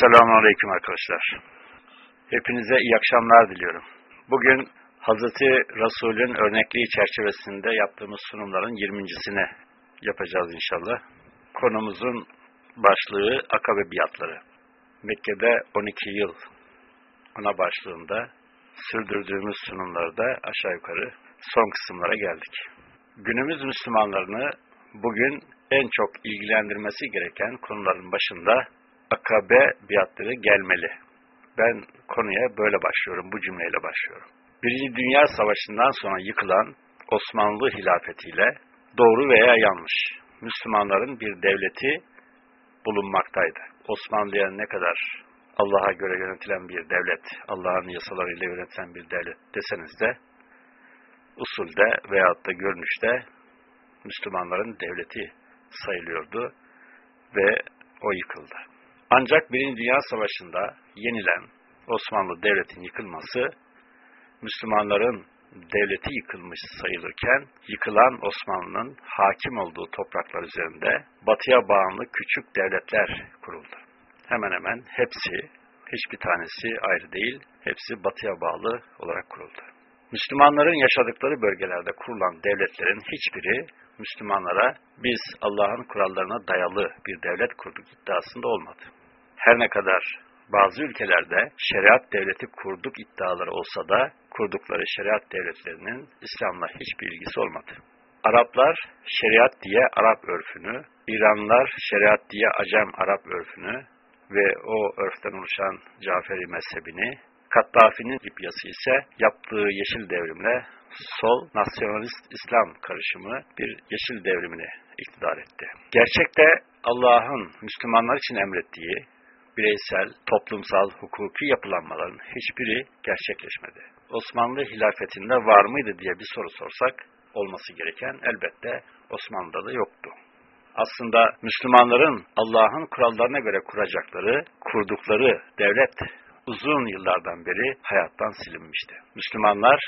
Selamun Aleyküm arkadaşlar. Hepinize iyi akşamlar diliyorum. Bugün Hazreti Resul'ün örnekliği çerçevesinde yaptığımız sunumların 20.sine yapacağız inşallah. Konumuzun başlığı Akabe biatları. Mekke'de 12 yıl ana başlığında sürdürdüğümüz sunumlarda aşağı yukarı son kısımlara geldik. Günümüz Müslümanlarını bugün en çok ilgilendirmesi gereken konuların başında akabe biatları gelmeli. Ben konuya böyle başlıyorum, bu cümleyle başlıyorum. Birinci Dünya Savaşı'ndan sonra yıkılan Osmanlı hilafetiyle doğru veya yanlış Müslümanların bir devleti bulunmaktaydı. Osmanlı'ya ne kadar Allah'a göre yönetilen bir devlet, Allah'ın yasalarıyla yönetilen bir devlet deseniz de usulde veyahut da görünüşte Müslümanların devleti sayılıyordu ve o yıkıldı. Ancak Birinci Dünya Savaşı'nda yenilen Osmanlı Devleti'nin yıkılması, Müslümanların devleti yıkılmış sayılırken, yıkılan Osmanlı'nın hakim olduğu topraklar üzerinde batıya bağımlı küçük devletler kuruldu. Hemen hemen hepsi, hiçbir tanesi ayrı değil, hepsi batıya bağlı olarak kuruldu. Müslümanların yaşadıkları bölgelerde kurulan devletlerin hiçbiri Müslümanlara biz Allah'ın kurallarına dayalı bir devlet kurduk iddiasında olmadı. Her ne kadar bazı ülkelerde şeriat devleti kurduk iddiaları olsa da kurdukları şeriat devletlerinin İslam'la hiçbir ilgisi olmadı. Araplar şeriat diye Arap örfünü, İranlılar şeriat diye Acem Arap örfünü ve o örften oluşan Caferi mezhebini, Kattafi'nin Libyası ise yaptığı yeşil devrimle sol nasyonalist İslam karışımı bir yeşil devrimini iktidar etti. Gerçekte Allah'ın Müslümanlar için emrettiği bireysel, toplumsal, hukuki yapılanmaların hiçbiri gerçekleşmedi. Osmanlı hilafetinde var mıydı diye bir soru sorsak, olması gereken elbette Osmanlı'da da yoktu. Aslında Müslümanların Allah'ın kurallarına göre kuracakları, kurdukları devlet uzun yıllardan beri hayattan silinmişti. Müslümanlar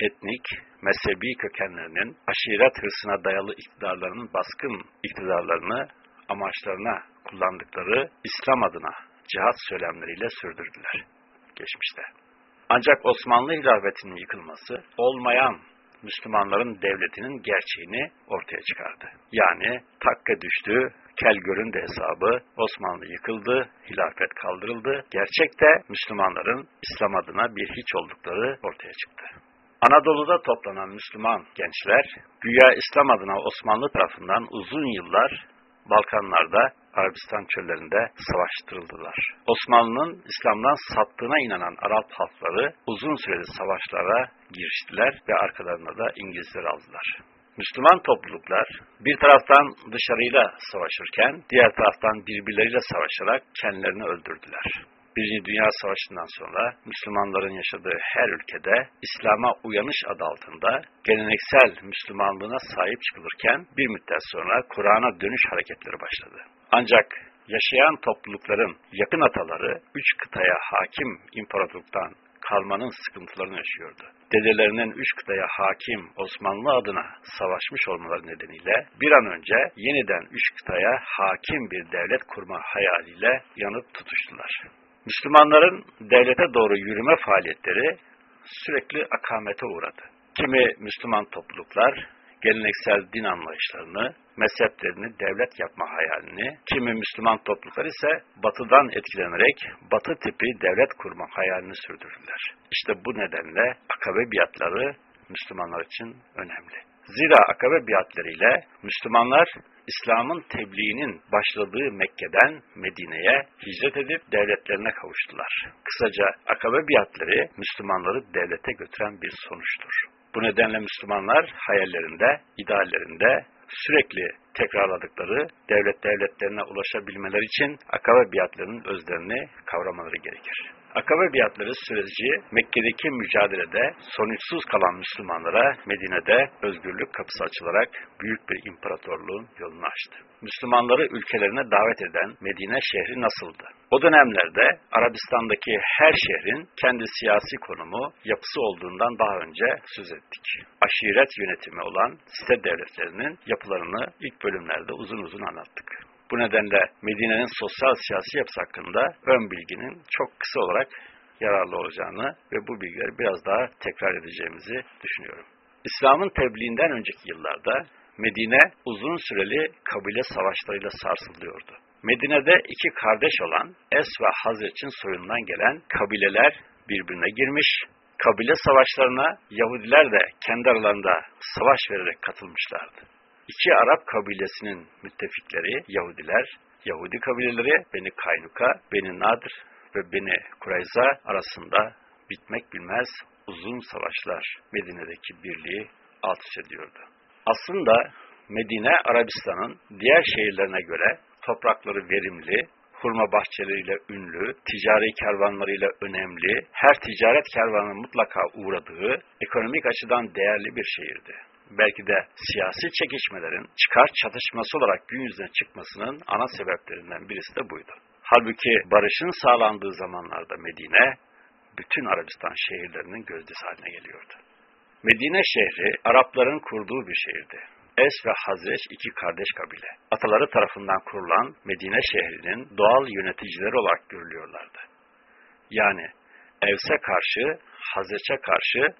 etnik, mezhebi kökenlerinin aşiret hırsına dayalı iktidarlarının baskın iktidarlarını amaçlarına kullandıkları İslam adına cihat söylemleriyle sürdürdüler geçmişte. Ancak Osmanlı hilafetinin yıkılması olmayan Müslümanların devletinin gerçeğini ortaya çıkardı. Yani takka düştü, kel göründü hesabı, Osmanlı yıkıldı, hilafet kaldırıldı. Gerçekte Müslümanların İslam adına bir hiç oldukları ortaya çıktı. Anadolu'da toplanan Müslüman gençler, güya İslam adına Osmanlı tarafından uzun yıllar Balkanlarda, Arabistan çöllerinde savaştırıldılar. Osmanlı'nın İslam'dan sattığına inanan Arap halkları uzun süreli savaşlara giriştiler ve arkalarına da İngilizler aldılar. Müslüman topluluklar bir taraftan dışarıyla savaşırken diğer taraftan birbirleriyle savaşarak kendilerini öldürdüler. Birinci Dünya Savaşı'ndan sonra Müslümanların yaşadığı her ülkede İslam'a uyanış adı altında geleneksel Müslümanlığına sahip çıkılırken bir müddet sonra Kur'an'a dönüş hareketleri başladı. Ancak yaşayan toplulukların yakın ataları üç kıtaya hakim imparatorluktan kalmanın sıkıntılarını yaşıyordu. Dedelerinin üç kıtaya hakim Osmanlı adına savaşmış olmaları nedeniyle bir an önce yeniden üç kıtaya hakim bir devlet kurma hayaliyle yanıp tutuştular. Müslümanların devlete doğru yürüme faaliyetleri sürekli akamete uğradı. Kimi Müslüman topluluklar geleneksel din anlayışlarını, mezheplerini devlet yapma hayalini, kimi Müslüman topluluklar ise batıdan etkilenerek batı tipi devlet kurma hayalini sürdürdüler. İşte bu nedenle akabe biatları Müslümanlar için önemli. Zira akabe biatleriyle Müslümanlar İslam'ın tebliğinin başladığı Mekke'den Medine'ye hicret edip devletlerine kavuştular. Kısaca akabe biatleri Müslümanları devlete götüren bir sonuçtur. Bu nedenle Müslümanlar hayallerinde, ideallerinde sürekli tekrarladıkları devlet devletlerine ulaşabilmeleri için akabe biatlarının özlerini kavramaları gerekir. Akabe biatları süreci Mekke'deki mücadelede sonuçsuz kalan Müslümanlara Medine'de özgürlük kapısı açılarak büyük bir imparatorluğun yolunu açtı. Müslümanları ülkelerine davet eden Medine şehri nasıldı? O dönemlerde Arabistan'daki her şehrin kendi siyasi konumu, yapısı olduğundan daha önce söz ettik. Aşiret yönetimi olan site devletlerinin yapılarını ilk bölümlerde uzun uzun anlattık. Bu nedenle Medine'nin sosyal siyasi yapısı hakkında ön bilginin çok kısa olarak yararlı olacağını ve bu bilgileri biraz daha tekrar edeceğimizi düşünüyorum. İslam'ın tebliğinden önceki yıllarda Medine uzun süreli kabile savaşlarıyla sarsılıyordu. Medine'de iki kardeş olan Es ve Hazreç'in soyundan gelen kabileler birbirine girmiş, kabile savaşlarına Yahudiler de kendi aralarında savaş vererek katılmışlardı. İki Arap kabilesinin müttefikleri Yahudiler, Yahudi kabileleri Beni Kaynuka, Beni Nadr ve Beni Kurayza arasında bitmek bilmez uzun savaşlar Medine'deki birliği alt üst ediyordu. Aslında Medine, Arabistan'ın diğer şehirlerine göre toprakları verimli, hurma bahçeleriyle ünlü, ticari kervanlarıyla önemli, her ticaret kervanının mutlaka uğradığı, ekonomik açıdan değerli bir şehirdi. Belki de siyasi çekişmelerin çıkar çatışması olarak gün yüzüne çıkmasının ana sebeplerinden birisi de buydu. Halbuki barışın sağlandığı zamanlarda Medine, bütün Arabistan şehirlerinin gözdesi haline geliyordu. Medine şehri Arapların kurduğu bir şehirdi. Es ve Hazreç iki kardeş kabile. Ataları tarafından kurulan Medine şehrinin doğal yöneticileri olarak görülüyorlardı. Yani Evs'e karşı, Hazreç'e karşı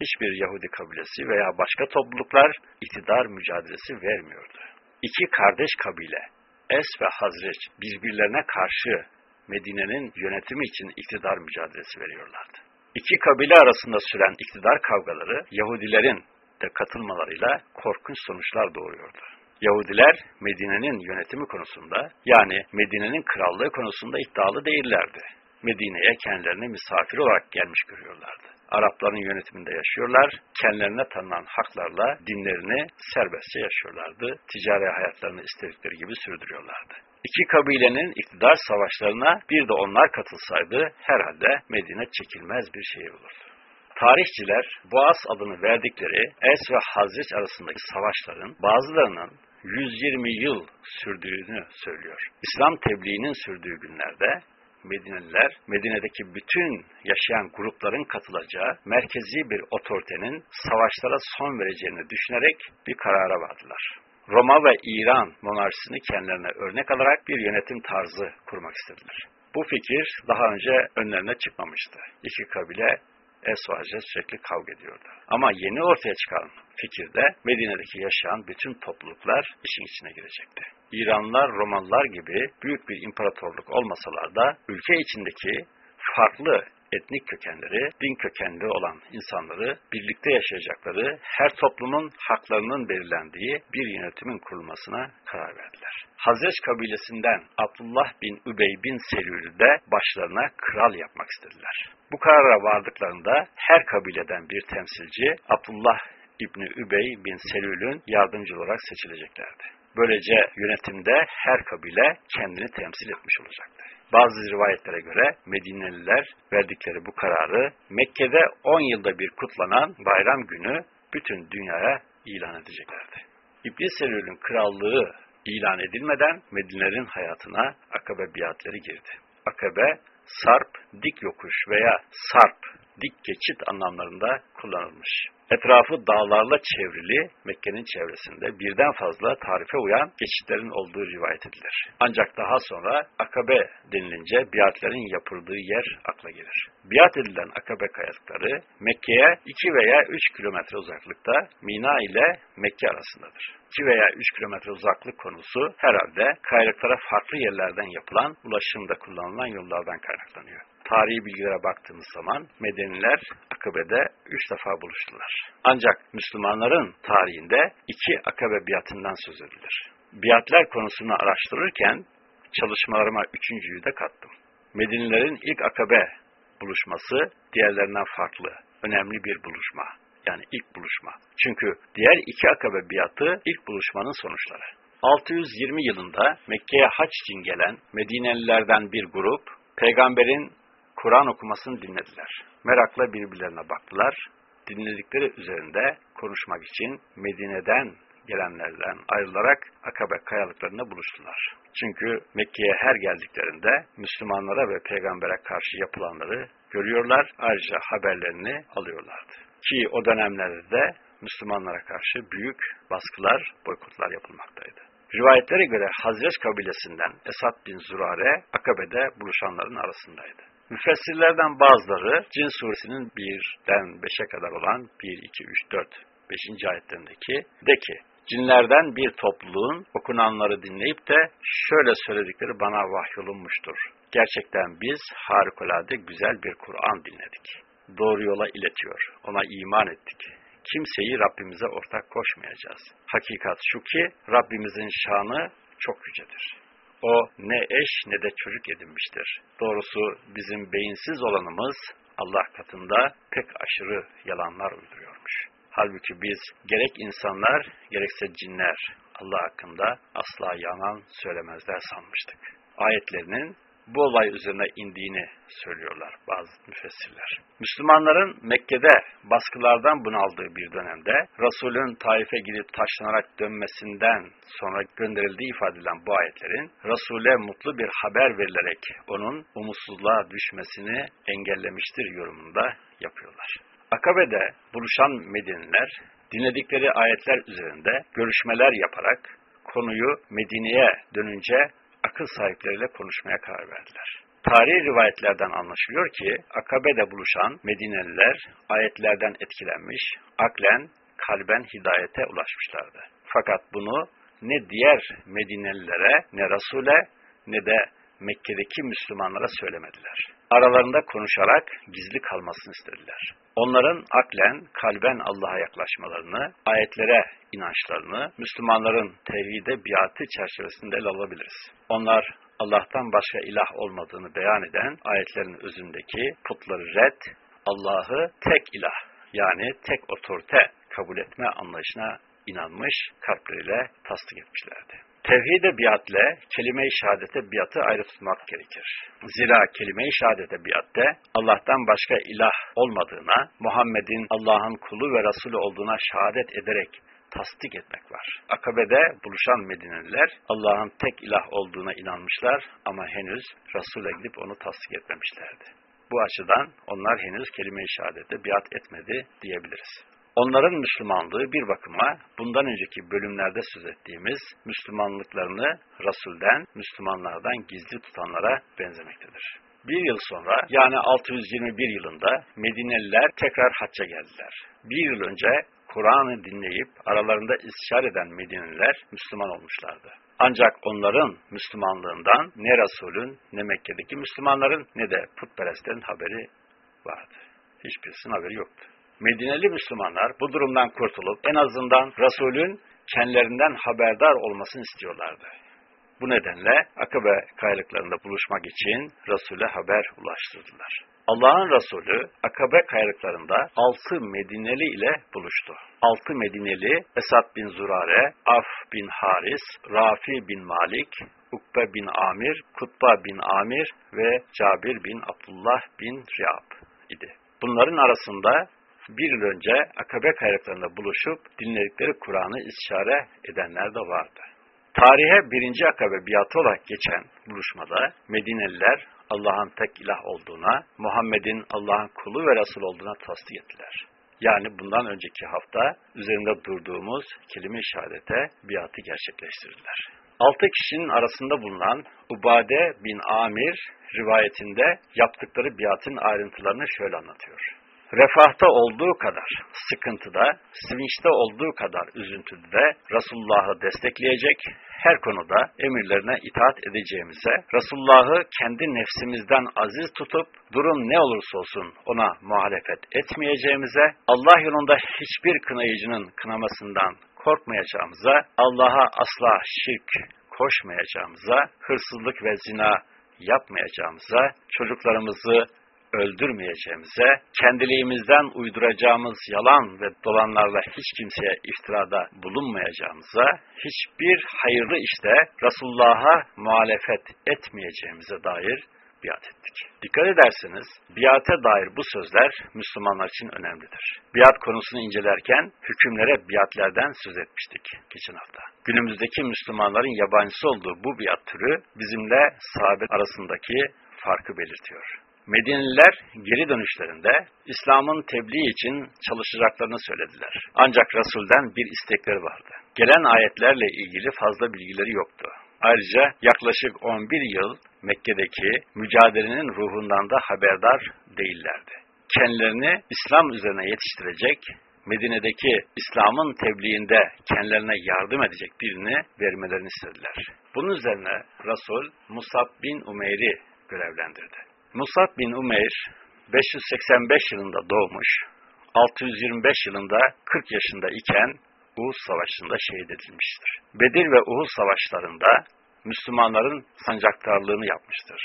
hiçbir Yahudi kabilesi veya başka topluluklar iktidar mücadelesi vermiyordu. İki kardeş kabile, Es ve Hazreç birbirlerine karşı Medine'nin yönetimi için iktidar mücadelesi veriyorlardı. İki kabile arasında süren iktidar kavgaları Yahudilerin de katılmalarıyla korkunç sonuçlar doğuruyordu. Yahudiler Medine'nin yönetimi konusunda yani Medine'nin krallığı konusunda iddialı değillerdi. Medine'ye kendilerini misafir olarak gelmiş görüyorlardı. Arapların yönetiminde yaşıyorlar, kendilerine tanınan haklarla dinlerini serbestçe yaşıyorlardı, ticari hayatlarını istedikleri gibi sürdürüyorlardı. İki kabilenin iktidar savaşlarına bir de onlar katılsaydı herhalde Medine çekilmez bir şehir olurdu. Tarihçiler Boğaz adını verdikleri Es ve Hazreç arasındaki savaşların bazılarının 120 yıl sürdüğünü söylüyor. İslam tebliğinin sürdüğü günlerde Medineliler, Medine'deki bütün yaşayan grupların katılacağı merkezi bir otoritenin savaşlara son vereceğini düşünerek bir karara vardılar. Roma ve İran monarşisini kendilerine örnek alarak bir yönetim tarzı kurmak istediler. Bu fikir daha önce önlerine çıkmamıştı. İki kabile Esvace sürekli kavga ediyordu. Ama yeni ortaya çıkan fikirde Medine'deki yaşayan bütün topluluklar işin içine girecekti. İranlılar, Romalılar gibi büyük bir imparatorluk olmasalar da ülke içindeki farklı etnik kökenleri, din kökenli olan insanları birlikte yaşayacakları, her toplumun haklarının belirlendiği bir yönetimin kurulmasına karar verdiler. Hazreç kabilesinden Abdullah bin Übey bin Selül'ü de başlarına kral yapmak istediler. Bu karara vardıklarında her kabileden bir temsilci Abdullah İbni Übey bin Selül'ün yardımcı olarak seçileceklerdi. Böylece yönetimde her kabile kendini temsil etmiş olacaktı. Bazı rivayetlere göre Medineliler verdikleri bu kararı Mekke'de 10 yılda bir kutlanan bayram günü bütün dünyaya ilan edeceklerdi. İblis Selül'ün krallığı ilan edilmeden Medinelerin hayatına akabe biatleri girdi. Akabe, sarp, dik yokuş veya sarp, dik geçit anlamlarında kullanılmış. Etrafı dağlarla çevrili Mekke'nin çevresinde birden fazla tarife uyan geçitlerin olduğu rivayet edilir. Ancak daha sonra Akabe denilince biatlerin yapıldığı yer akla gelir. Biat edilen Akabe kayalıkları Mekke'ye 2 veya 3 kilometre uzaklıkta Mina ile Mekke arasındadır. 2 veya 3 kilometre uzaklık konusu herhalde kayalıklara farklı yerlerden yapılan ulaşımda kullanılan yollardan kaynaklanıyor tarihi bilgilere baktığımız zaman Medeniler Akabe'de üç defa buluştular. Ancak Müslümanların tarihinde iki Akabe biatından söz edilir. Biatler konusunu araştırırken çalışmalarıma üçüncüyü de kattım. Medenilerin ilk Akabe buluşması diğerlerinden farklı, önemli bir buluşma. Yani ilk buluşma. Çünkü diğer iki Akabe biatı ilk buluşmanın sonuçları. 620 yılında Mekke'ye haç için gelen Medinelilerden bir grup, peygamberin Kur'an okumasını dinlediler. Merakla birbirlerine baktılar. Dinledikleri üzerinde konuşmak için Medine'den gelenlerden ayrılarak Akabe kayalıklarında buluştular. Çünkü Mekke'ye her geldiklerinde Müslümanlara ve peygambere karşı yapılanları görüyorlar, ayrıca haberlerini alıyorlardı. Ki o dönemlerde de Müslümanlara karşı büyük baskılar, boykotlar yapılmaktaydı. Rivayetlere göre Hazreç kabilesinden Esad bin Zurare Akabe'de buluşanların arasındaydı. Müfessirlerden bazıları Cin suresinin 1'den 5'e kadar olan 1, 2, 3, 4, 5. ayetlerindeki de ki cinlerden bir topluluğun okunanları dinleyip de şöyle söyledikleri bana vahyolunmuştur. Gerçekten biz harikulade güzel bir Kur'an dinledik. Doğru yola iletiyor. Ona iman ettik. Kimseyi Rabbimize ortak koşmayacağız. Hakikat şu ki Rabbimizin şanı çok yücedir. O ne eş ne de çocuk edinmiştir. Doğrusu bizim beyinsiz olanımız Allah katında pek aşırı yalanlar uyduruyormuş. Halbuki biz gerek insanlar gerekse cinler Allah hakkında asla yalan söylemezler sanmıştık. Ayetlerinin bu olay üzerine indiğini söylüyorlar bazı müfessirler. Müslümanların Mekke'de baskılardan bunaldığı bir dönemde Resul'ün Taif'e gidip taşlanarak dönmesinden sonra gönderildiği ifade edilen bu ayetlerin Resul'e mutlu bir haber verilerek onun umutsuzluğa düşmesini engellemiştir yorumunda yapıyorlar. Akabe'de buluşan Medinliler dinledikleri ayetler üzerinde görüşmeler yaparak konuyu Medine'ye dönünce akıl sahipleriyle konuşmaya karar verdiler. Tarihi rivayetlerden anlaşılıyor ki Akabe'de buluşan Medineliler ayetlerden etkilenmiş, aklen, kalben hidayete ulaşmışlardı. Fakat bunu ne diğer Medinelilere, ne Resul'e, ne de Mekke'deki Müslümanlara söylemediler. Aralarında konuşarak gizli kalmasını istediler. Onların aklen, kalben Allah'a yaklaşmalarını, ayetlere inançlarını Müslümanların tevhide biatı çerçevesinde ele alabiliriz. Onlar Allah'tan başka ilah olmadığını beyan eden ayetlerin özündeki putları red, Allah'ı tek ilah yani tek otorite kabul etme anlayışına inanmış, kalpleriyle tasdik etmişlerdi. Tevhide biatle kelime-i şehadete biatı ayrı tutmak gerekir. Zira kelime-i şehadete biatte Allah'tan başka ilah olmadığına, Muhammed'in Allah'ın kulu ve Resulü olduğuna şehadet ederek tasdik etmek var. Akabe'de buluşan Medineliler Allah'ın tek ilah olduğuna inanmışlar ama henüz Resul'e gidip onu tasdik etmemişlerdi. Bu açıdan onlar henüz kelime-i şehadete biat etmedi diyebiliriz. Onların Müslümanlığı bir bakıma bundan önceki bölümlerde söz ettiğimiz Müslümanlıklarını Resul'den, Müslümanlardan gizli tutanlara benzemektedir. Bir yıl sonra yani 621 yılında Medineliler tekrar hacca geldiler. Bir yıl önce Kur'an'ı dinleyip aralarında istişare eden Medineliler Müslüman olmuşlardı. Ancak onların Müslümanlığından ne Resul'ün ne Mekke'deki Müslümanların ne de putperestlerin haberi vardı. Hiçbirisinin haberi yoktu. Medineli Müslümanlar bu durumdan kurtulup en azından Resul'ün kendilerinden haberdar olmasını istiyorlardı. Bu nedenle Akabe kayalıklarında buluşmak için Resul'e haber ulaştırdılar. Allah'ın Resulü Akabe kayalıklarında altı Medineli ile buluştu. Altı Medineli Esad bin Zurare, Af bin Haris, Rafi bin Malik, Ukbe bin Amir, Kutba bin Amir ve Cabir bin Abdullah bin Riyab idi. Bunların arasında bir yıl önce Akabe kayalıklarında buluşup dinledikleri Kur'an'ı istişare edenler de vardı. Tarihe birinci akabe biatı olarak geçen buluşmada Medineliler Allah'ın tek ilah olduğuna, Muhammed'in Allah'ın kulu ve Resul olduğuna tasdik ettiler. Yani bundan önceki hafta üzerinde durduğumuz kelime-i şehadete biatı gerçekleştirdiler. Altı kişinin arasında bulunan Ubade bin Amir rivayetinde yaptıkları biatın ayrıntılarını şöyle anlatıyor refahta olduğu kadar sıkıntıda, sevinçte olduğu kadar üzüntüde Resulullah'ı destekleyecek, her konuda emirlerine itaat edeceğimize, Resulullah'ı kendi nefsimizden aziz tutup, durum ne olursa olsun ona muhalefet etmeyeceğimize, Allah yolunda hiçbir kınayıcının kınamasından korkmayacağımıza, Allah'a asla şirk koşmayacağımıza, hırsızlık ve zina yapmayacağımıza, çocuklarımızı öldürmeyeceğimize, kendiliğimizden uyduracağımız yalan ve dolanlarla hiç kimseye iftirada bulunmayacağımıza, hiçbir hayırlı işte Resulullah'a muhalefet etmeyeceğimize dair biat ettik. Dikkat ederseniz biate dair bu sözler Müslümanlar için önemlidir. Biat konusunu incelerken hükümlere biatlerden söz etmiştik geçen hafta. Günümüzdeki Müslümanların yabancısı olduğu bu biat türü bizimle sahabe arasındaki farkı belirtiyor. Medineliler geri dönüşlerinde İslam'ın tebliğ için çalışacaklarını söylediler. Ancak Resul'den bir istekleri vardı. Gelen ayetlerle ilgili fazla bilgileri yoktu. Ayrıca yaklaşık 11 yıl Mekke'deki mücadelenin ruhundan da haberdar değillerdi. Kendilerini İslam üzerine yetiştirecek, Medine'deki İslam'ın tebliğinde kendilerine yardım edecek birini vermelerini istediler. Bunun üzerine Resul Musab bin Umeyr'i görevlendirdi. Musab bin Umeyr 585 yılında doğmuş, 625 yılında 40 yaşında iken Uhud Savaşı'nda şehit edilmiştir. Bedir ve Uhud Savaşlarında Müslümanların sancaktarlığını yapmıştır.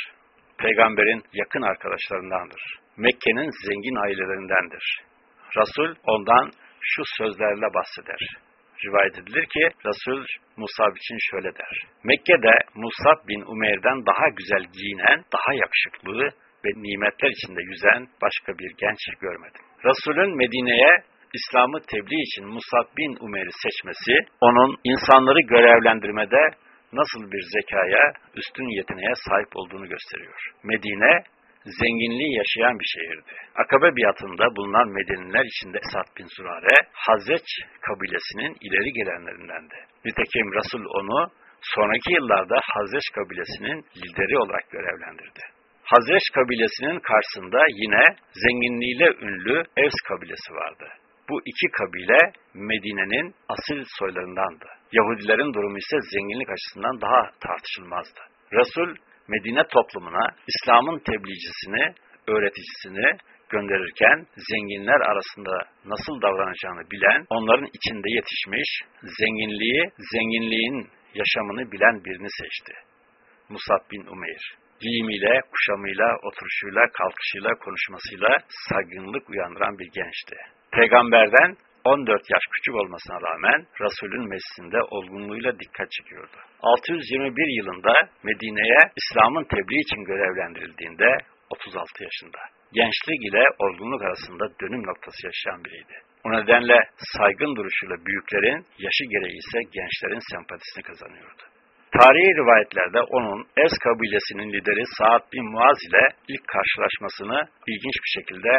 Peygamberin yakın arkadaşlarındandır. Mekke'nin zengin ailelerindendir. Resul ondan şu sözlerle bahseder. Rivayet edilir ki Resul Musab için şöyle der. Mekke'de Musab bin Umeyr'den daha güzel giyinen, daha yakışıklı ve nimetler içinde yüzen başka bir genç görmedim. Resulün Medine'ye İslam'ı tebliğ için Musab bin Umeyr'i seçmesi, onun insanları görevlendirmede nasıl bir zekaya, üstün yeteneğe sahip olduğunu gösteriyor. Medine, zenginliği yaşayan bir şehirdi. Akabe biatında bulunan Medeniler içinde Esad bin Zurare, Hazreç kabilesinin ileri gelenlerindendi. Nitekim Resul onu sonraki yıllarda Hazreç kabilesinin lideri olarak görevlendirdi. Hazreç kabilesinin karşısında yine zenginliğiyle ünlü Evs kabilesi vardı. Bu iki kabile Medine'nin asil soylarındandı. Yahudilerin durumu ise zenginlik açısından daha tartışılmazdı. Resul Medine toplumuna İslam'ın tebliğcisini, öğreticisini gönderirken zenginler arasında nasıl davranacağını bilen, onların içinde yetişmiş, zenginliği, zenginliğin yaşamını bilen birini seçti. Musab bin Umeyr. Giyimiyle, kuşamıyla, oturuşuyla, kalkışıyla, konuşmasıyla saygınlık uyandıran bir gençti. Peygamberden 14 yaş küçük olmasına rağmen Resul'ün meclisinde olgunluğuyla dikkat çekiyordu. 621 yılında Medine'ye İslam'ın tebliğ için görevlendirildiğinde 36 yaşında. Gençlik ile olgunluk arasında dönüm noktası yaşayan biriydi. O nedenle saygın duruşuyla büyüklerin, yaşı gereği ise gençlerin sempatisini kazanıyordu. Tarihi rivayetlerde onun Ez kabilesinin lideri Sa'd bin Muaz ile ilk karşılaşmasını ilginç bir şekilde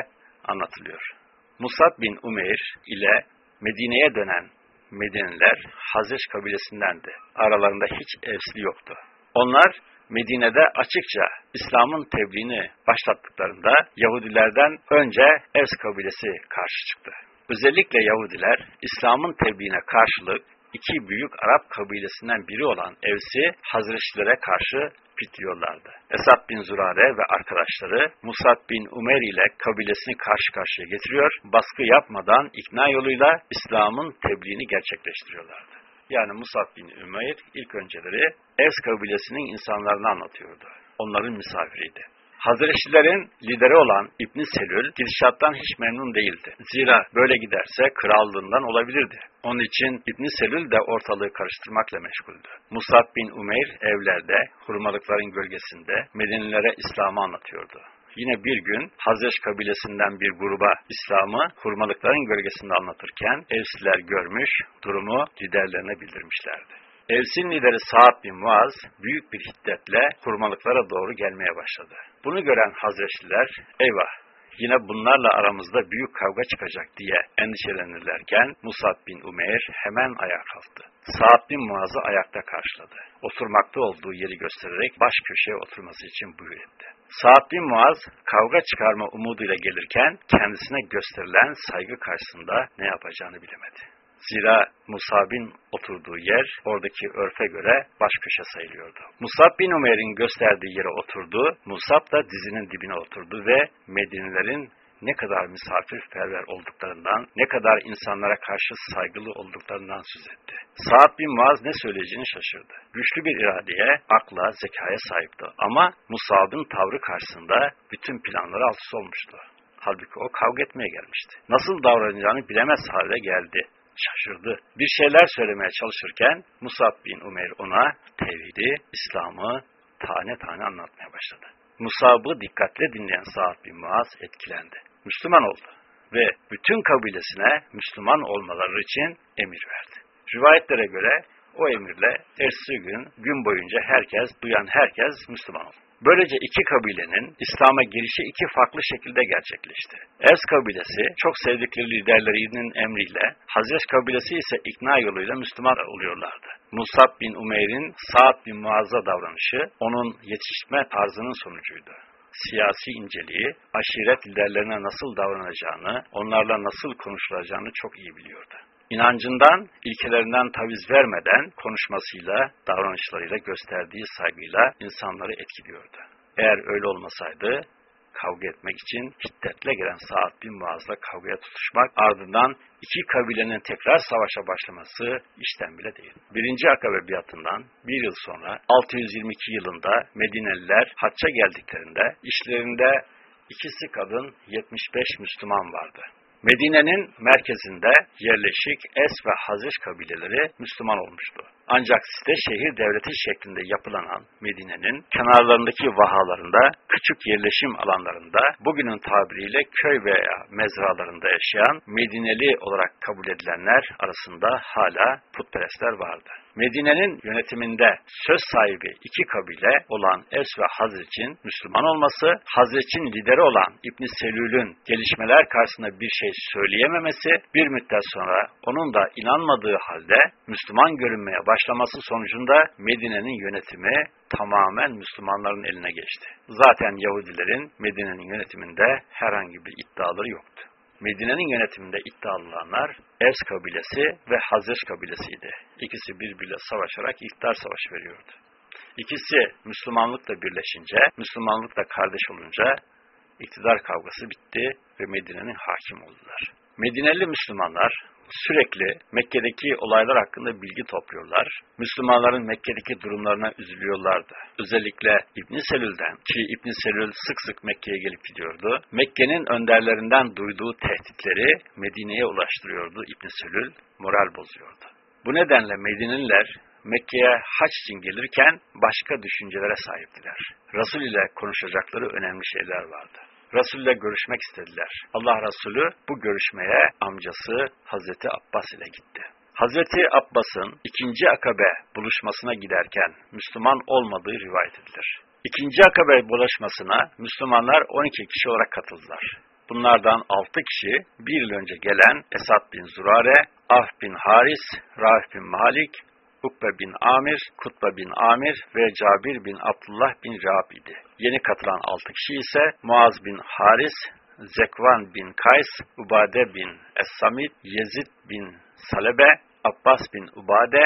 anlatılıyor. Musab bin Umeyr ile Medine'ye dönen Medineliler Hazreç kabilesindendi. Aralarında hiç evsli yoktu. Onlar Medine'de açıkça İslam'ın tebliğini başlattıklarında Yahudilerden önce Evs kabilesi karşı çıktı. Özellikle Yahudiler İslam'ın tebliğine karşılık iki büyük Arap kabilesinden biri olan Evs'i Hazreçlilere karşı pitliyorlardı. Esad bin Zurare ve arkadaşları Musab bin Umer ile kabilesini karşı karşıya getiriyor, baskı yapmadan ikna yoluyla İslam'ın tebliğini gerçekleştiriyorlardı. Yani Musab bin Ümeyr ilk önceleri Evs kabilesinin insanlarını anlatıyordu. Onların misafiriydi. Hazreçlilerin lideri olan İbn Selül gidişattan hiç memnun değildi. Zira böyle giderse krallığından olabilirdi. Onun için İbn Selül de ortalığı karıştırmakla meşguldü. Musab bin Umeyr evlerde, hurmalıkların gölgesinde Medinelilere İslam'ı anlatıyordu. Yine bir gün Hazreç kabilesinden bir gruba İslam'ı hurmalıkların gölgesinde anlatırken Evsiler görmüş, durumu liderlerine bildirmişlerdi. Evsin lideri Sa'd bin Muaz büyük bir hiddetle hurmalıklara doğru gelmeye başladı. Bunu gören Hazreçliler, eyvah yine bunlarla aramızda büyük kavga çıkacak diye endişelenirlerken Musab bin Umeyr hemen ayağa kalktı. Sa'd bin Muaz'ı ayakta karşıladı. Oturmakta olduğu yeri göstererek baş köşeye oturması için buyur etti. Sa'd bin Muaz kavga çıkarma umuduyla gelirken kendisine gösterilen saygı karşısında ne yapacağını bilemedi. Zira Musab'in oturduğu yer oradaki örfe göre baş köşe sayılıyordu. Musab bin Umer'in gösterdiği yere oturdu. Musab da dizinin dibine oturdu ve Medinelerin ne kadar misafirperver olduklarından, ne kadar insanlara karşı saygılı olduklarından söz etti. Sa'd bin Muaz ne söyleyeceğini şaşırdı. Güçlü bir iradeye, akla, zekaya sahipti ama Musab'ın tavrı karşısında bütün planları alt olmuştu. Halbuki o kavga etmeye gelmişti. Nasıl davranacağını bilemez hale geldi şaşırdı. Bir şeyler söylemeye çalışırken Musab bin Umeyr ona tevhidi, İslam'ı tane tane anlatmaya başladı. Musab'ı dikkatle dinleyen Sa'd bin Muaz etkilendi. Müslüman oldu ve bütün kabilesine Müslüman olmaları için emir verdi. Rivayetlere göre o emirle ertesi gün, gün boyunca herkes, duyan herkes Müslüman oldu. Böylece iki kabilenin İslam'a girişi iki farklı şekilde gerçekleşti. Evs kabilesi çok sevdikleri liderlerinin emriyle, Hazreç kabilesi ise ikna yoluyla Müslüman oluyorlardı. Musab bin Umeyr'in Sa'd bin Muaz'a davranışı onun yetişme tarzının sonucuydu siyasi inceliği, aşiret liderlerine nasıl davranacağını, onlarla nasıl konuşulacağını çok iyi biliyordu. İnancından, ilkelerinden taviz vermeden konuşmasıyla, davranışlarıyla gösterdiği saygıyla insanları etkiliyordu. Eğer öyle olmasaydı, kavga etmek için şiddetle gelen Sa'd bin Muaz'la kavgaya tutuşmak, ardından iki kabilenin tekrar savaşa başlaması işten bile değil. Birinci Akabe biatından bir yıl sonra 622 yılında Medineliler hacca geldiklerinde işlerinde ikisi kadın 75 Müslüman vardı. Medine'nin merkezinde yerleşik Es ve Hazreç kabileleri Müslüman olmuştu. Ancak site şehir devleti şeklinde yapılanan Medine'nin kenarlarındaki vahalarında, küçük yerleşim alanlarında, bugünün tabiriyle köy veya mezralarında yaşayan Medineli olarak kabul edilenler arasında hala putperestler vardı. Medine'nin yönetiminde söz sahibi iki kabile olan Es ve Hazreç'in Müslüman olması, Hazreç'in lideri olan İbn Selül'ün gelişmeler karşısında bir şey söyleyememesi, bir müddet sonra onun da inanmadığı halde Müslüman görünmeye başlaması sonucunda Medine'nin yönetimi tamamen Müslümanların eline geçti. Zaten Yahudilerin Medine'nin yönetiminde herhangi bir iddiaları yoktu. Medine'nin yönetiminde iddialılanlar Evs kabilesi ve Hazreç kabilesiydi. İkisi birbiriyle savaşarak iktidar savaşı veriyordu. İkisi Müslümanlıkla birleşince, Müslümanlıkla kardeş olunca iktidar kavgası bitti ve Medine'nin hakim oldular. Medineli Müslümanlar sürekli Mekke'deki olaylar hakkında bilgi topluyorlar. Müslümanların Mekke'deki durumlarına üzülüyorlardı. Özellikle İbn Selül'den ki İbn Selül sık sık Mekke'ye gelip gidiyordu. Mekke'nin önderlerinden duyduğu tehditleri Medine'ye ulaştırıyordu İbn Selül, moral bozuyordu. Bu nedenle Medineliler Mekke'ye haç için gelirken başka düşüncelere sahiptiler. Resul ile konuşacakları önemli şeyler vardı. Resul ile görüşmek istediler. Allah Resulü bu görüşmeye amcası Hazreti Abbas ile gitti. Hazreti Abbas'ın ikinci akabe buluşmasına giderken Müslüman olmadığı rivayet edilir. İkinci akabe buluşmasına Müslümanlar 12 kişi olarak katıldılar. Bunlardan 6 kişi bir yıl önce gelen Esad bin Zurare, Af bin Haris, Raif bin Malik, Ukbe bin Amir, Kutba bin Amir ve Cabir bin Abdullah bin Rab idi. Yeni katılan altı kişi ise Muaz bin Haris, Zekvan bin Kays, Ubade bin Es-Samit, Yezid bin Salebe, Abbas bin Ubade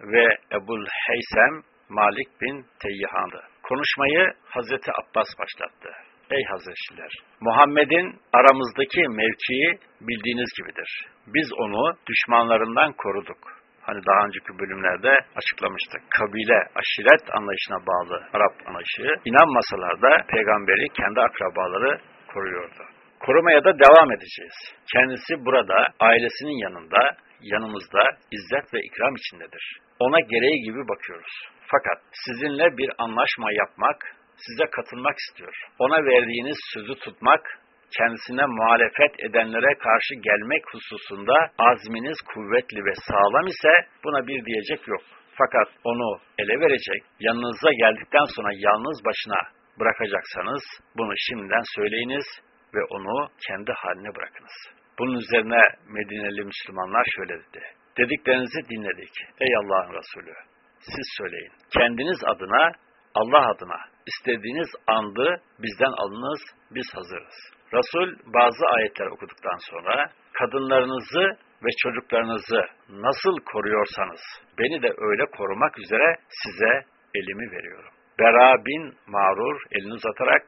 ve Ebul Heysem Malik bin Teyyihan'dı. Konuşmayı Hazreti Abbas başlattı. Ey Hazretçiler! Muhammed'in aramızdaki mevkii bildiğiniz gibidir. Biz onu düşmanlarından koruduk hani daha önceki bölümlerde açıklamıştık. Kabile, aşiret anlayışına bağlı Arap anlayışı inanmasalar da peygamberi kendi akrabaları koruyordu. Korumaya da devam edeceğiz. Kendisi burada ailesinin yanında, yanımızda izzet ve ikram içindedir. Ona gereği gibi bakıyoruz. Fakat sizinle bir anlaşma yapmak, size katılmak istiyor. Ona verdiğiniz sözü tutmak kendisine muhalefet edenlere karşı gelmek hususunda azminiz kuvvetli ve sağlam ise buna bir diyecek yok. Fakat onu ele verecek, yanınıza geldikten sonra yalnız başına bırakacaksanız bunu şimdiden söyleyiniz ve onu kendi haline bırakınız. Bunun üzerine Medineli Müslümanlar şöyle dedi. Dediklerinizi dinledik. Ey Allah'ın Resulü! Siz söyleyin. Kendiniz adına, Allah adına istediğiniz andı bizden alınız, biz hazırız. Resul bazı ayetler okuduktan sonra kadınlarınızı ve çocuklarınızı nasıl koruyorsanız beni de öyle korumak üzere size elimi veriyorum. Bera bin Marur elini uzatarak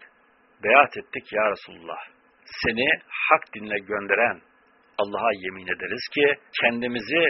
beyat ettik ya Resulullah. Seni hak dinle gönderen Allah'a yemin ederiz ki kendimizi,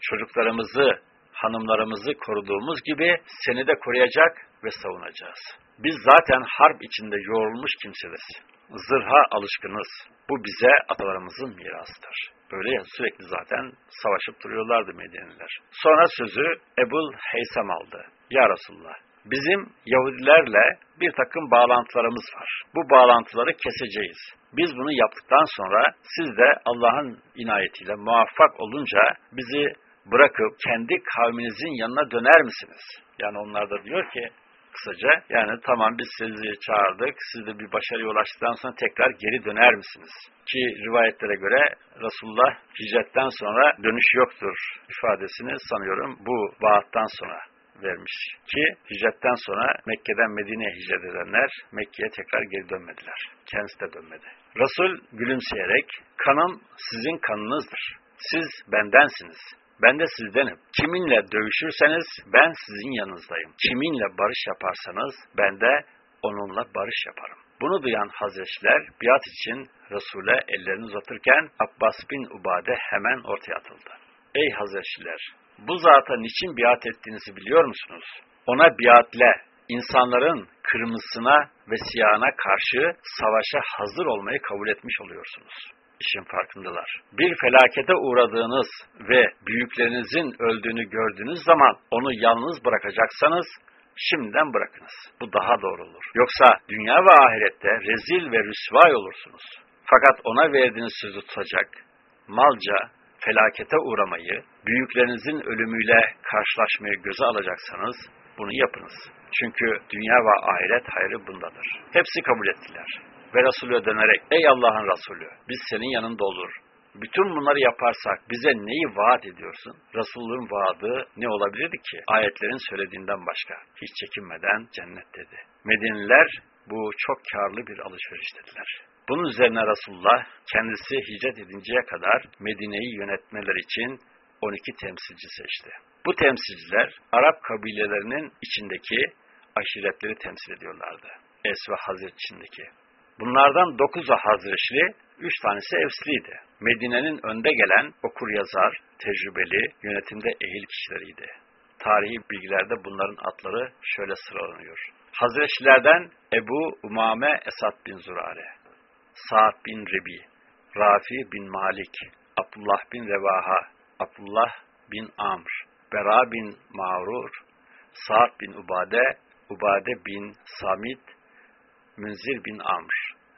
çocuklarımızı, hanımlarımızı koruduğumuz gibi seni de koruyacak ve savunacağız. Biz zaten harp içinde yoğrulmuş kimseriz zırha alışkınız. Bu bize atalarımızın mirasıdır. Böyle ya sürekli zaten savaşıp duruyorlardı Medeniler. Sonra sözü Ebul Heysem aldı. Ya Resulullah, bizim Yahudilerle bir takım bağlantılarımız var. Bu bağlantıları keseceğiz. Biz bunu yaptıktan sonra siz de Allah'ın inayetiyle muvaffak olunca bizi bırakıp kendi kavminizin yanına döner misiniz? Yani onlar da diyor ki kısaca. Yani tamam biz sizi çağırdık, siz de bir başarıya ulaştıktan sonra tekrar geri döner misiniz? Ki rivayetlere göre Resulullah hicretten sonra dönüş yoktur ifadesini sanıyorum bu vaattan sonra vermiş ki hicretten sonra Mekke'den Medine'ye hicret edenler Mekke'ye tekrar geri dönmediler. Kendisi de dönmedi. Resul gülümseyerek kanım sizin kanınızdır. Siz bendensiniz. Ben de sizdenim. Kiminle dövüşürseniz ben sizin yanınızdayım. Kiminle barış yaparsanız ben de onunla barış yaparım. Bunu duyan Hazretçiler biat için Resul'e ellerini uzatırken Abbas bin Ubade hemen ortaya atıldı. Ey Hazretçiler! Bu zata niçin biat ettiğinizi biliyor musunuz? Ona biatle insanların kırmızısına ve siyahına karşı savaşa hazır olmayı kabul etmiş oluyorsunuz. İşin farkındalar. Bir felakete uğradığınız ve büyüklerinizin öldüğünü gördüğünüz zaman onu yalnız bırakacaksanız şimdiden bırakınız. Bu daha doğru olur. Yoksa dünya ve ahirette rezil ve rüsvay olursunuz. Fakat ona verdiğiniz sözü tutacak, malca, felakete uğramayı, büyüklerinizin ölümüyle karşılaşmayı göze alacaksanız bunu yapınız. Çünkü dünya ve ahiret hayrı bundadır. Hepsi kabul ettiler. Ve Resulü'ye dönerek, ey Allah'ın Resulü, biz senin yanında olur. Bütün bunları yaparsak bize neyi vaat ediyorsun? Resul'ün vaadi ne olabilirdi ki? Ayetlerin söylediğinden başka. Hiç çekinmeden cennet dedi. Medinliler bu çok karlı bir alışveriş dediler. Bunun üzerine Resulullah kendisi hicret edinceye kadar Medine'yi yönetmeler için 12 temsilci seçti. Bu temsilciler Arap kabilelerinin içindeki aşiretleri temsil ediyorlardı. Es ve Hazret içindeki. Bunlardan 9'u Hazreçli, 3 tanesi Evsliydi. Medine'nin önde gelen okur yazar, tecrübeli, yönetimde ehil kişileriydi. Tarihi bilgilerde bunların adları şöyle sıralanıyor. Hazreçlilerden Ebu Umame Esad bin Zurare, Sa'd bin Rebi, Rafi bin Malik, Abdullah bin Revaha, Abdullah bin Amr, Bera bin Mağrur, Sa'd bin Ubade, Ubade bin Samit, Münzir bin Amr.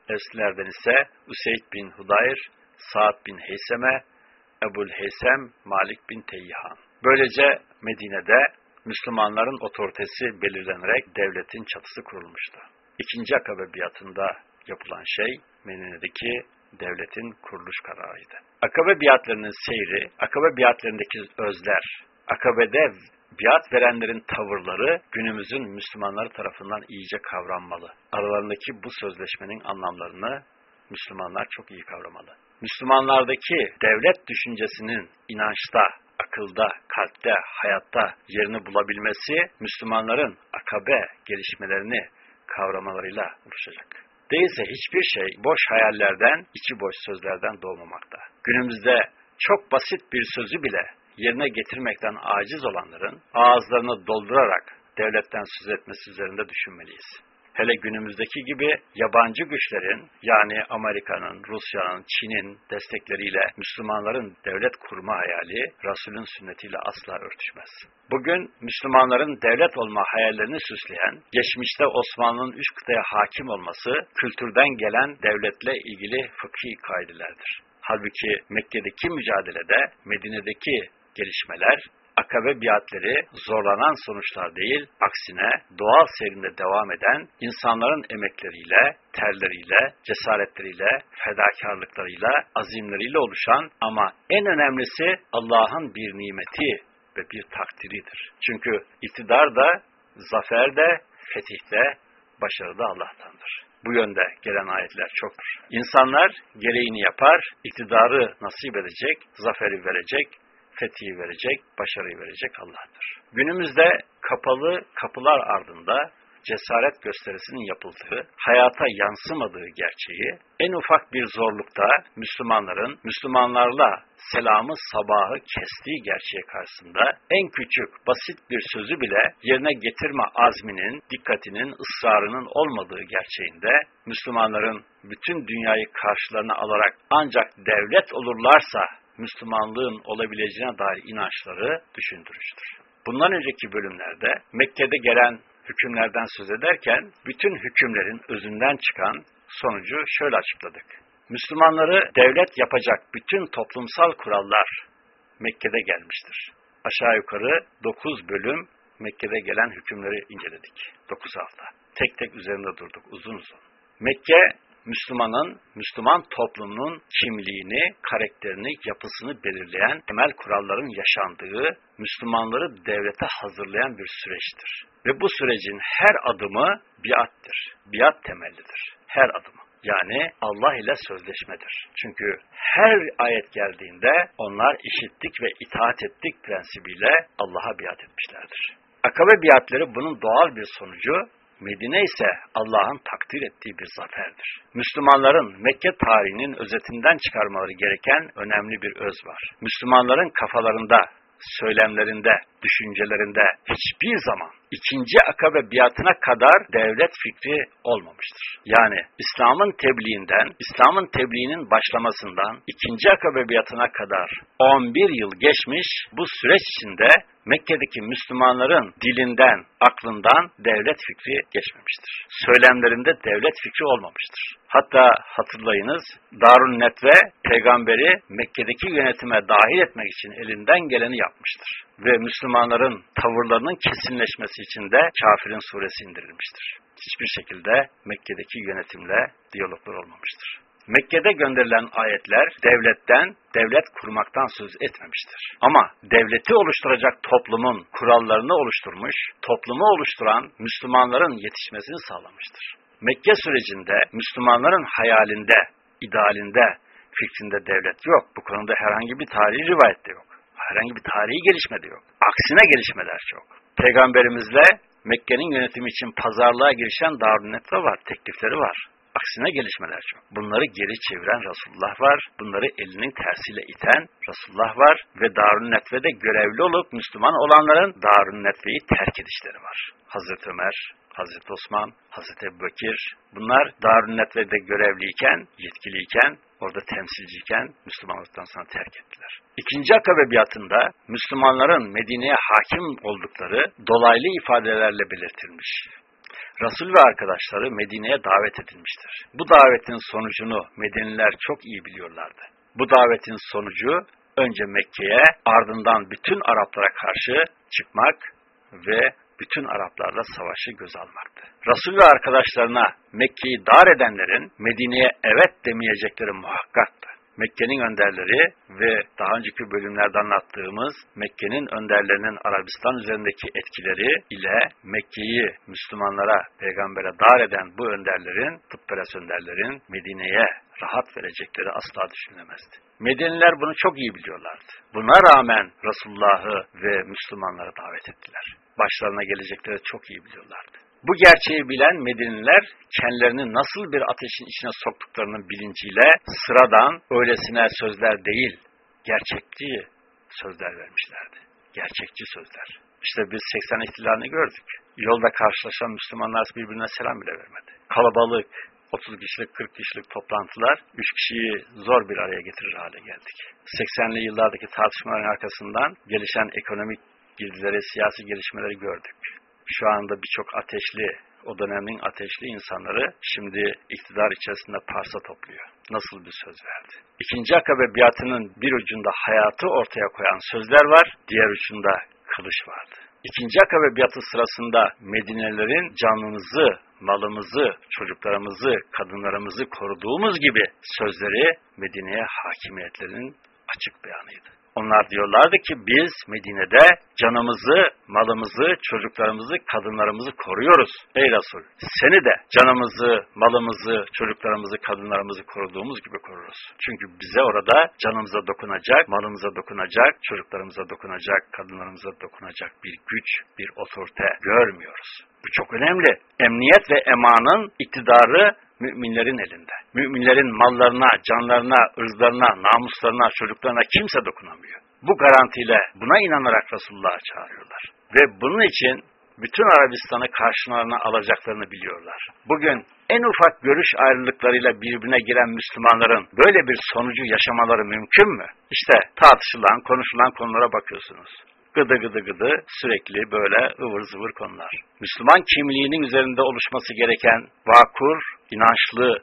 Eslerden ise Üseyd bin Hudayr, Sa'd bin Heyseme, Ebul Heysem, Malik bin Teyyihan. Böylece Medine'de Müslümanların otoritesi belirlenerek devletin çatısı kurulmuştu. İkinci akabe biatında yapılan şey Medine'deki devletin kuruluş kararıydı. Akabe biatlarının seyri, akabe biatlarındaki özler, akabede biat verenlerin tavırları günümüzün Müslümanları tarafından iyice kavranmalı. Aralarındaki bu sözleşmenin anlamlarını Müslümanlar çok iyi kavramalı. Müslümanlardaki devlet düşüncesinin inançta, akılda, kalpte, hayatta yerini bulabilmesi Müslümanların akabe gelişmelerini kavramalarıyla oluşacak. Değilse hiçbir şey boş hayallerden, içi boş sözlerden doğmamakta. Günümüzde çok basit bir sözü bile yerine getirmekten aciz olanların ağızlarını doldurarak devletten söz etmesi üzerinde düşünmeliyiz. Hele günümüzdeki gibi yabancı güçlerin yani Amerika'nın, Rusya'nın, Çin'in destekleriyle Müslümanların devlet kurma hayali Resul'ün sünnetiyle asla örtüşmez. Bugün Müslümanların devlet olma hayallerini süsleyen, geçmişte Osmanlı'nın üç kıtaya hakim olması kültürden gelen devletle ilgili fıkhi kaidelerdir. Halbuki Mekke'deki mücadelede Medine'deki gelişmeler akabe biatleri zorlanan sonuçlar değil, aksine doğal seyrinde devam eden insanların emekleriyle, terleriyle, cesaretleriyle, fedakarlıklarıyla, azimleriyle oluşan ama en önemlisi Allah'ın bir nimeti ve bir takdiridir. Çünkü iktidar da, zafer de, fetih de, başarı da Allah'tandır. Bu yönde gelen ayetler çoktur. İnsanlar gereğini yapar, iktidarı nasip edecek, zaferi verecek, fethiyi verecek, başarıyı verecek Allah'tır. Günümüzde kapalı kapılar ardında cesaret gösterisinin yapıldığı, hayata yansımadığı gerçeği, en ufak bir zorlukta Müslümanların Müslümanlarla selamı sabahı kestiği gerçeği karşısında en küçük, basit bir sözü bile yerine getirme azminin, dikkatinin, ısrarının olmadığı gerçeğinde Müslümanların bütün dünyayı karşılarına alarak ancak devlet olurlarsa Müslümanlığın olabileceğine dair inançları düşündürücüdür. Bundan önceki bölümlerde Mekke'de gelen hükümlerden söz ederken bütün hükümlerin özünden çıkan sonucu şöyle açıkladık. Müslümanları devlet yapacak bütün toplumsal kurallar Mekke'de gelmiştir. Aşağı yukarı 9 bölüm Mekke'de gelen hükümleri inceledik. 9 hafta. Tek tek üzerinde durduk uzun uzun. Mekke Müslümanın, Müslüman toplumunun kimliğini, karakterini, yapısını belirleyen temel kuralların yaşandığı, Müslümanları devlete hazırlayan bir süreçtir. Ve bu sürecin her adımı biattır. Biat temellidir. Her adımı. Yani Allah ile sözleşmedir. Çünkü her ayet geldiğinde onlar işittik ve itaat ettik prensibiyle Allah'a biat etmişlerdir. Akabe biatleri bunun doğal bir sonucu Medine ise Allah'ın takdir ettiği bir zaferdir. Müslümanların Mekke tarihinin özetinden çıkarmaları gereken önemli bir öz var. Müslümanların kafalarında, söylemlerinde, düşüncelerinde hiçbir zaman ikinci akabe biatına kadar devlet fikri olmamıştır. Yani İslam'ın tebliğinden, İslam'ın tebliğinin başlamasından ikinci akabe biatına kadar 11 yıl geçmiş bu süreç içinde Mekke'deki Müslümanların dilinden, aklından devlet fikri geçmemiştir. Söylemlerinde devlet fikri olmamıştır. Hatta hatırlayınız Darun Netve peygamberi Mekke'deki yönetime dahil etmek için elinden geleni yapmıştır. Ve Müslümanların tavırlarının kesinleşmesi için de Kafirin suresi indirilmiştir. Hiçbir şekilde Mekke'deki yönetimle diyaloglar olmamıştır. Mekke'de gönderilen ayetler devletten, devlet kurmaktan söz etmemiştir. Ama devleti oluşturacak toplumun kurallarını oluşturmuş, toplumu oluşturan Müslümanların yetişmesini sağlamıştır. Mekke sürecinde Müslümanların hayalinde, idealinde, fikrinde devlet yok. Bu konuda herhangi bir tarihi rivayet de yok. Herhangi bir tarihi gelişme de yok. Aksine gelişmeler çok. Peygamberimizle Mekke'nin yönetimi için pazarlığa girişen Darun var, teklifleri var. Aksine gelişmeler çok. Bunları geri çeviren Resulullah var. Bunları elinin tersiyle iten Resulullah var. Ve Darun Netve'de görevli olup Müslüman olanların Darun Netve'yi terk edişleri var. Hazreti Ömer, Hazreti Osman, Hazreti Bekir bunlar Darun Netve'de görevliyken, yetkiliyken, orada temsilciyken Müslümanlıktan sonra terk ettiler. İkinci akabe biatında Müslümanların Medine'ye hakim oldukları dolaylı ifadelerle belirtilmiş. Resul ve arkadaşları Medine'ye davet edilmiştir. Bu davetin sonucunu Medeniler çok iyi biliyorlardı. Bu davetin sonucu önce Mekke'ye ardından bütün Araplara karşı çıkmak ve bütün Araplarla savaşı göz almaktı. Resul ve arkadaşlarına Mekke'yi dar edenlerin Medine'ye evet demeyecekleri muhakkaktı. Mekke'nin önderleri ve daha önceki bölümlerde anlattığımız Mekke'nin önderlerinin Arabistan üzerindeki etkileri ile Mekke'yi Müslümanlara, peygambere dar eden bu önderlerin, putperest önderlerin Medine'ye rahat verecekleri asla düşünülemezdi. Medeniler bunu çok iyi biliyorlardı. Buna rağmen Resulullah'ı ve Müslümanları davet ettiler. Başlarına gelecekleri çok iyi biliyorlardı. Bu gerçeği bilen Medinliler kendilerini nasıl bir ateşin içine soktuklarının bilinciyle sıradan öylesine sözler değil, gerçekçi sözler vermişlerdi. Gerçekçi sözler. İşte biz 80 ihtilalini gördük. Yolda karşılaşan Müslümanlar birbirine selam bile vermedi. Kalabalık, 30 kişilik, 40 kişilik toplantılar 3 kişiyi zor bir araya getirir hale geldik. 80'li yıllardaki tartışmaların arkasından gelişen ekonomik girdileri, siyasi gelişmeleri gördük şu anda birçok ateşli, o dönemin ateşli insanları şimdi iktidar içerisinde parsa topluyor. Nasıl bir söz verdi? İkinci akabe biatının bir ucunda hayatı ortaya koyan sözler var, diğer ucunda kılıç vardı. İkinci akabe biatı sırasında Medinelerin canımızı, malımızı, çocuklarımızı, kadınlarımızı koruduğumuz gibi sözleri Medine'ye hakimiyetlerinin açık beyanıydı. Onlar diyorlardı ki biz Medine'de canımızı, malımızı, çocuklarımızı, kadınlarımızı koruyoruz. Ey Resul seni de canımızı, malımızı, çocuklarımızı, kadınlarımızı koruduğumuz gibi koruruz. Çünkü bize orada canımıza dokunacak, malımıza dokunacak, çocuklarımıza dokunacak, kadınlarımıza dokunacak bir güç, bir otorite görmüyoruz. Bu çok önemli. Emniyet ve emanın iktidarı müminlerin elinde. Müminlerin mallarına, canlarına, ırzlarına, namuslarına, çocuklarına kimse dokunamıyor. Bu garantiyle buna inanarak Resulullah'a çağırıyorlar. Ve bunun için bütün Arabistan'ı karşılarına alacaklarını biliyorlar. Bugün en ufak görüş ayrılıklarıyla birbirine giren Müslümanların böyle bir sonucu yaşamaları mümkün mü? İşte tartışılan, konuşulan konulara bakıyorsunuz gıdı gıdı gıdı sürekli böyle ıvır zıvır konular. Müslüman kimliğinin üzerinde oluşması gereken vakur, inançlı,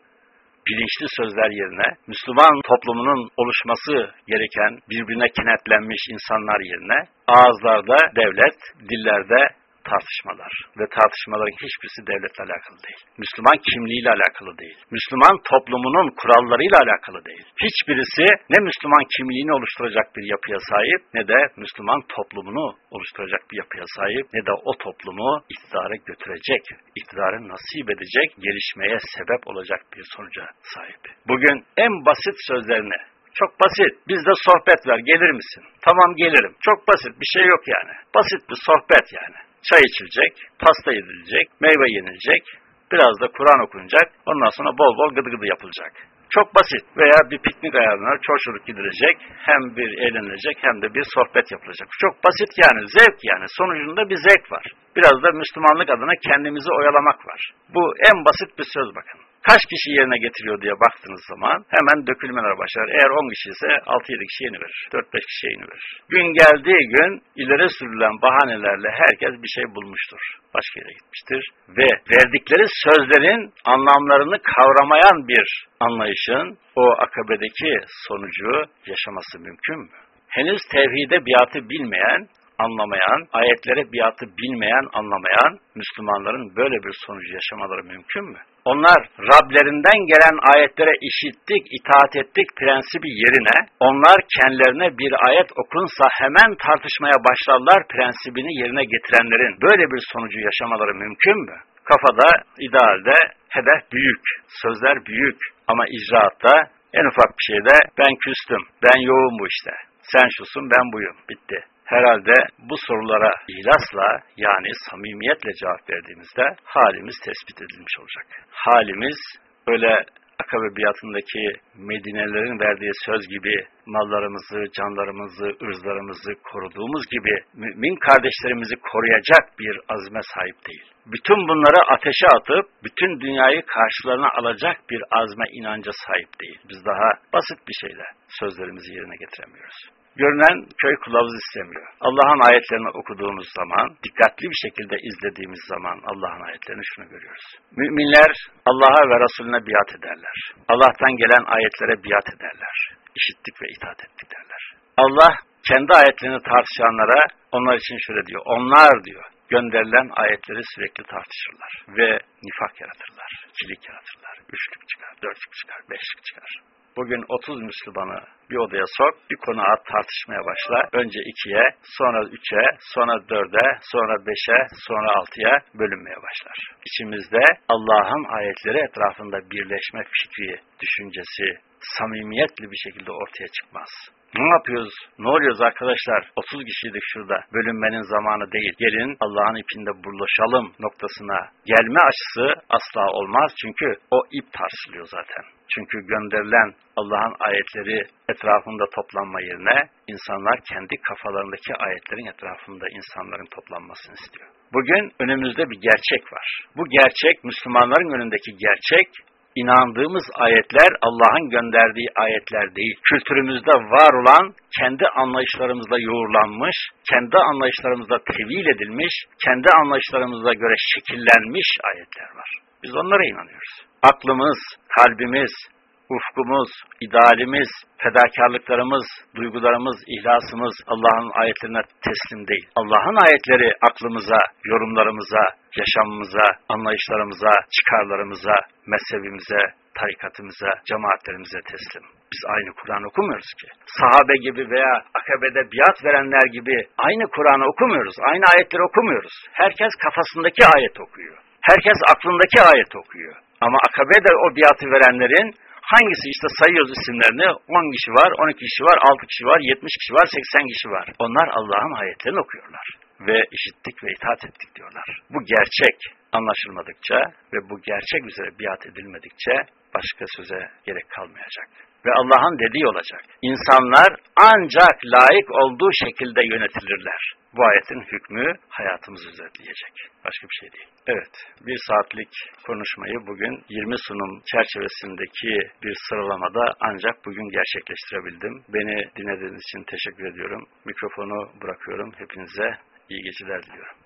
bilinçli sözler yerine Müslüman toplumunun oluşması gereken birbirine kenetlenmiş insanlar yerine ağızlarda devlet, dillerde tartışmalar ve tartışmaların hiçbirisi devletle alakalı değil. Müslüman kimliğiyle alakalı değil. Müslüman toplumunun kurallarıyla alakalı değil. Hiçbirisi ne Müslüman kimliğini oluşturacak bir yapıya sahip ne de Müslüman toplumunu oluşturacak bir yapıya sahip ne de o toplumu iktidara götürecek, iktidarı nasip edecek, gelişmeye sebep olacak bir sonuca sahip. Bugün en basit sözlerini çok basit. Bizde sohbet ver. Gelir misin? Tamam gelirim. Çok basit. Bir şey yok yani. Basit bir sohbet yani. Çay içilecek, pasta yedilecek, meyve yenilecek, biraz da Kur'an okunacak. Ondan sonra bol bol gıdı gıdı yapılacak. Çok basit. Veya bir piknik ayarlanır, çoşuruk gidilecek. Hem bir eğlenilecek hem de bir sohbet yapılacak. Çok basit yani. Zevk yani. Sonucunda bir zevk var. Biraz da Müslümanlık adına kendimizi oyalamak var. Bu en basit bir söz bakın kaç kişi yerine getiriyor diye baktığınız zaman hemen dökülmeler başlar. Eğer 10 kişi ise 6-7 kişi yeni verir. 4-5 kişi yeni verir. Gün geldiği gün ileri sürülen bahanelerle herkes bir şey bulmuştur. Başka yere gitmiştir. Ve verdikleri sözlerin anlamlarını kavramayan bir anlayışın o akabedeki sonucu yaşaması mümkün mü? Henüz tevhide biatı bilmeyen, anlamayan, ayetlere biatı bilmeyen, anlamayan Müslümanların böyle bir sonucu yaşamaları mümkün mü? Onlar Rablerinden gelen ayetlere işittik, itaat ettik prensibi yerine onlar kendilerine bir ayet okunsa hemen tartışmaya başlarlar prensibini yerine getirenlerin. Böyle bir sonucu yaşamaları mümkün mü? Kafada, idealde hedef büyük, sözler büyük ama icraatta en ufak bir şeyde ben küstüm, ben yoğum bu işte, sen şusun ben buyum, bitti herhalde bu sorulara ihlasla yani samimiyetle cevap verdiğimizde halimiz tespit edilmiş olacak. Halimiz öyle Akabe biatındaki Medinelerin verdiği söz gibi mallarımızı, canlarımızı, ırzlarımızı koruduğumuz gibi mümin kardeşlerimizi koruyacak bir azme sahip değil. Bütün bunları ateşe atıp bütün dünyayı karşılarına alacak bir azme inanca sahip değil. Biz daha basit bir şeyle sözlerimizi yerine getiremiyoruz. Görünen köy kılavuz istemiyor. Allah'ın ayetlerini okuduğumuz zaman, dikkatli bir şekilde izlediğimiz zaman Allah'ın ayetlerini şunu görüyoruz. Müminler Allah'a ve Resulüne biat ederler. Allah'tan gelen ayetlere biat ederler. İşittik ve itaat ettik derler. Allah kendi ayetlerini tartışanlara onlar için şöyle diyor. Onlar diyor gönderilen ayetleri sürekli tartışırlar ve nifak yaratırlar, kilik yaratırlar. Üçlük çıkar, dörtlük çıkar, beşlik çıkar. Bugün 30 Müslümanı bir odaya sok, bir konu at tartışmaya başla. Önce ikiye, sonra üçe, sonra dörde, sonra beşe, sonra altıya bölünmeye başlar. İçimizde Allah'ın ayetleri etrafında birleşme fikri, düşüncesi, samimiyetli bir şekilde ortaya çıkmaz. Ne yapıyoruz? Ne oluyoruz arkadaşlar? 30 kişiydik şurada. Bölünmenin zamanı değil. Gelin Allah'ın ipinde buluşalım noktasına gelme açısı asla olmaz. Çünkü o ip tarsılıyor zaten. Çünkü gönderilen Allah'ın ayetleri etrafında toplanma yerine insanlar kendi kafalarındaki ayetlerin etrafında insanların toplanmasını istiyor. Bugün önümüzde bir gerçek var. Bu gerçek Müslümanların önündeki gerçek inandığımız ayetler Allah'ın gönderdiği ayetler değil. Kültürümüzde var olan, kendi anlayışlarımızla yoğurlanmış, kendi anlayışlarımızla tevil edilmiş, kendi anlayışlarımıza göre şekillenmiş ayetler var. Biz onlara inanıyoruz. Aklımız, kalbimiz, ufkumuz, idealimiz, fedakarlıklarımız, duygularımız, ihlasımız Allah'ın ayetlerine teslim değil. Allah'ın ayetleri aklımıza, yorumlarımıza, yaşamımıza, anlayışlarımıza, çıkarlarımıza, mezhebimize, tarikatımıza, cemaatlerimize teslim. Biz aynı Kur'an okumuyoruz ki. Sahabe gibi veya akabede biat verenler gibi aynı Kur'an'ı okumuyoruz. Aynı ayetleri okumuyoruz. Herkes kafasındaki ayet okuyor. Herkes aklındaki ayet okuyor. Ama akabede o biatı verenlerin Hangisi işte sayıyoruz isimlerini 10 kişi var, 12 kişi var, 6 kişi var, 70 kişi var, 80 kişi var. Onlar Allah'ın ayetlerini okuyorlar. Ve işittik ve itaat ettik diyorlar. Bu gerçek anlaşılmadıkça ve bu gerçek üzere biat edilmedikçe başka söze gerek kalmayacak. Ve Allah'ın dediği olacak. İnsanlar ancak layık olduğu şekilde yönetilirler. Bu ayetin hükmü hayatımızı özetleyecek. Başka bir şey değil. Evet, bir saatlik konuşmayı bugün 20 sunum çerçevesindeki bir sıralamada ancak bugün gerçekleştirebildim. Beni dinlediğiniz için teşekkür ediyorum. Mikrofonu bırakıyorum. Hepinize iyi geceler diliyorum.